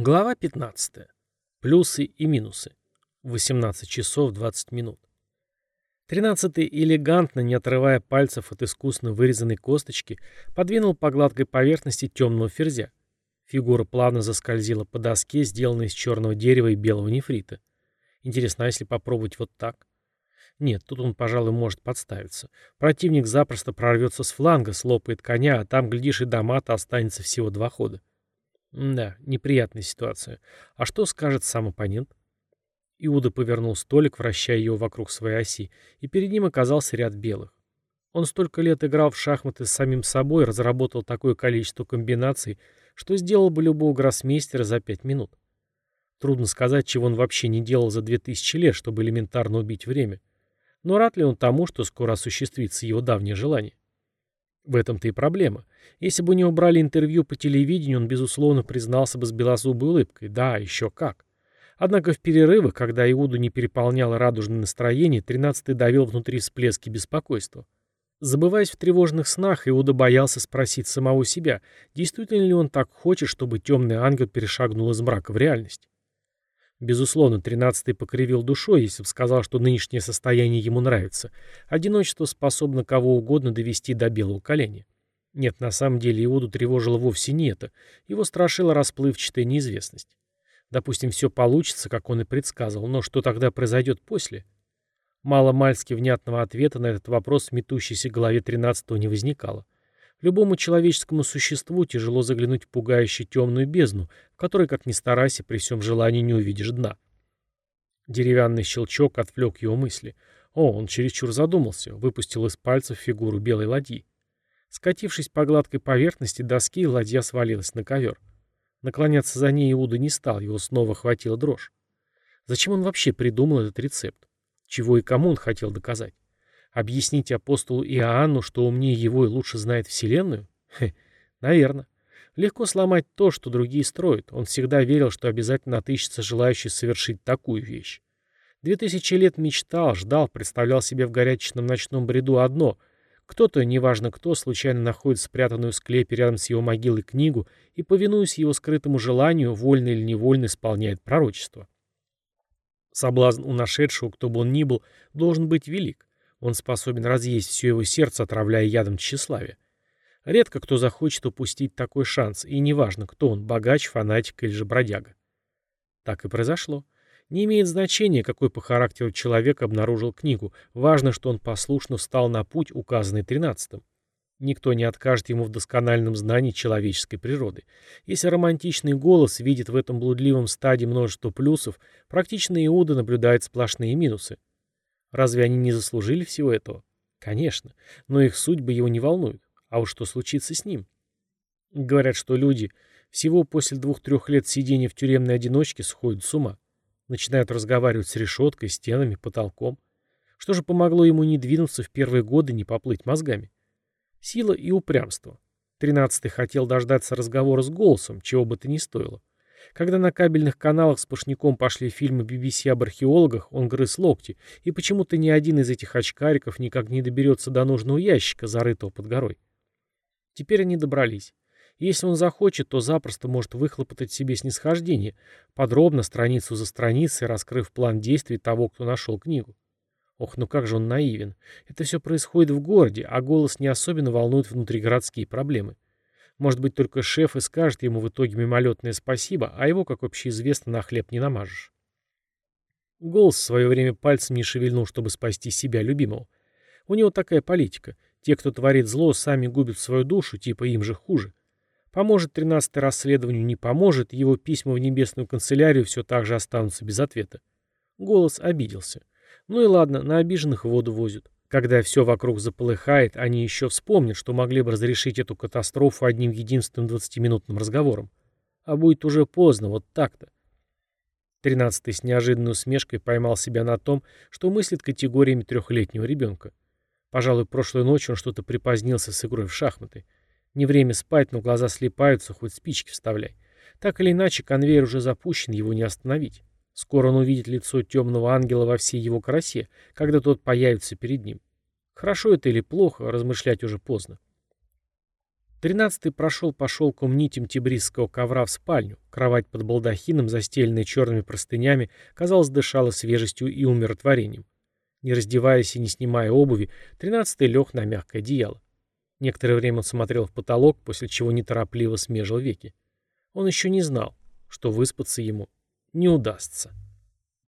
Глава 15. Плюсы и минусы. 18 часов 20 минут. Тринадцатый элегантно, не отрывая пальцев от искусно вырезанной косточки, подвинул по гладкой поверхности темного ферзя. Фигура плавно заскользила по доске, сделанной из черного дерева и белого нефрита. Интересно, а если попробовать вот так? Нет, тут он, пожалуй, может подставиться. Противник запросто прорвется с фланга, слопает коня, а там, глядишь, и до мата останется всего два хода. Да, неприятная ситуация. А что скажет сам оппонент? Иуда повернул столик, вращая его вокруг своей оси, и перед ним оказался ряд белых. Он столько лет играл в шахматы с самим собой, разработал такое количество комбинаций, что сделал бы любого гроссмейстера за пять минут. Трудно сказать, чего он вообще не делал за две тысячи лет, чтобы элементарно убить время. Но рад ли он тому, что скоро осуществится его давнее желание? В этом-то и проблема. Если бы не убрали интервью по телевидению, он, безусловно, признался бы с белозубой улыбкой. Да, еще как. Однако в перерывах, когда Иуду не переполняло радужное настроение, тринадцатый давил внутри всплески беспокойства. Забываясь в тревожных снах, Иуда боялся спросить самого себя, действительно ли он так хочет, чтобы темный ангел перешагнул из мрака в реальность. Безусловно, тринадцатый покривил душой, если бы сказал, что нынешнее состояние ему нравится. Одиночество способно кого угодно довести до белого коленя. Нет, на самом деле Иуду тревожило вовсе не это. Его страшила расплывчатая неизвестность. Допустим, все получится, как он и предсказывал, но что тогда произойдет после? Мало-мальски внятного ответа на этот вопрос в метущейся голове тринадцатого не возникало. Любому человеческому существу тяжело заглянуть в пугающую темную бездну, в которой, как ни старайся, при всем желании не увидишь дна. Деревянный щелчок отвлек его мысли. О, он чересчур задумался, выпустил из пальцев фигуру белой ладьи. Скатившись по гладкой поверхности доски, ладья свалилась на ковер. Наклоняться за ней Иуда не стал, его снова хватила дрожь. Зачем он вообще придумал этот рецепт? Чего и кому он хотел доказать? Объяснить апостолу Иоанну, что умнее его и лучше знает Вселенную? Хе, наверное. Легко сломать то, что другие строят. Он всегда верил, что обязательно отыщется желающий совершить такую вещь. Две тысячи лет мечтал, ждал, представлял себе в горячечном ночном бреду одно. Кто-то, неважно кто, случайно находит спрятанную в склепе рядом с его могилой книгу и, повинуясь его скрытому желанию, вольно или невольно исполняет пророчество. Соблазн у нашедшего, кто бы он ни был, должен быть велик. Он способен разъесть все его сердце, отравляя ядом тщеславия. Редко кто захочет упустить такой шанс, и неважно, кто он, богач, фанатик или же бродяга. Так и произошло. Не имеет значения, какой по характеру человек обнаружил книгу. Важно, что он послушно встал на путь, указанный тринадцатым. Никто не откажет ему в доскональном знании человеческой природы. Если романтичный голос видит в этом блудливом стаде множество плюсов, практично Иуда наблюдает сплошные минусы. Разве они не заслужили всего этого? Конечно, но их судьбы его не волнуют. А уж что случится с ним? Говорят, что люди всего после двух-трех лет сидения в тюремной одиночке сходят с ума. Начинают разговаривать с решеткой, стенами, потолком. Что же помогло ему не двинуться в первые годы, не поплыть мозгами? Сила и упрямство. Тринадцатый хотел дождаться разговора с голосом, чего бы то ни стоило. Когда на кабельных каналах с Пашняком пошли фильмы BBC об археологах, он грыз локти, и почему-то ни один из этих очкариков никак не доберется до нужного ящика, зарытого под горой. Теперь они добрались. Если он захочет, то запросто может выхлопотать себе снисхождение, подробно, страницу за страницей, раскрыв план действий того, кто нашел книгу. Ох, ну как же он наивен. Это все происходит в городе, а голос не особенно волнует внутригородские проблемы. Может быть, только шеф и скажет ему в итоге мимолетное спасибо, а его, как общеизвестно, на хлеб не намажешь. Голос в свое время пальцем не шевельнул, чтобы спасти себя, любимого. У него такая политика. Те, кто творит зло, сами губят свою душу, типа им же хуже. Поможет тринадцатое расследованию, не поможет, его письма в небесную канцелярию все так же останутся без ответа. Голос обиделся. Ну и ладно, на обиженных воду возят. Когда все вокруг заполыхает, они еще вспомнят, что могли бы разрешить эту катастрофу одним единственным двадцатиминутным разговором. А будет уже поздно, вот так-то. Тринадцатый с неожиданной усмешкой поймал себя на том, что мыслит категориями трехлетнего ребенка. Пожалуй, прошлой ночью он что-то припозднился с игрой в шахматы. Не время спать, но глаза слепаются, хоть спички вставляй. Так или иначе, конвейер уже запущен, его не остановить. Скоро он увидит лицо темного ангела во всей его красе, когда тот появится перед ним. Хорошо это или плохо, размышлять уже поздно. Тринадцатый прошел по шелком нитям тибрисского ковра в спальню. Кровать под балдахином, застеленная черными простынями, казалось, дышала свежестью и умиротворением. Не раздеваясь и не снимая обуви, тринадцатый лег на мягкое одеяло. Некоторое время он смотрел в потолок, после чего неторопливо смежил веки. Он еще не знал, что выспаться ему не удастся.